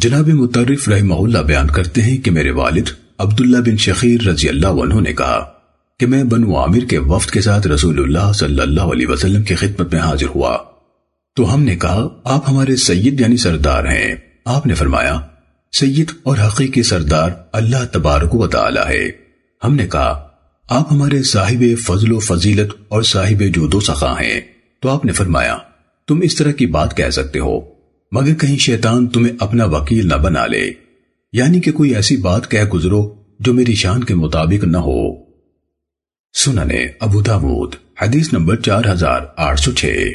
جناب مترف رحمہ اللہ بیان کرتے ہیں کہ میرے والد عبداللہ بن شخیر رضی اللہ عنہ نے کہا کہ میں بنو عامر کے وفد کے ساتھ رسول اللہ صلی اللہ علیہ وسلم کی خدمت میں حاضر ہوا۔ تو ہم نے کہا، آپ ہمارے سید یعنی سردار ہیں۔ آپ نے فرمایا، سید اور حقیقی سردار اللہ تبارک و تعالی ہے۔ ہم نے کہا، آپ ہمارے صاحب فضل و فضیلت اور صاحب جود و سخا ہیں۔ تو آپ نے فرمایا، تم اس طرح کی بات کہہ سکتے ہو۔ مگر کہیں شیطان تمہیں اپنا وکیل نہ بنا لے۔ یعنی کہ کوئی ایسی بات کہہ گزرو جو میری شان کے مطابق نہ ہو۔ سننے ابو داود، حدیث نمبر چار ہزار آٹھ سو چھ۔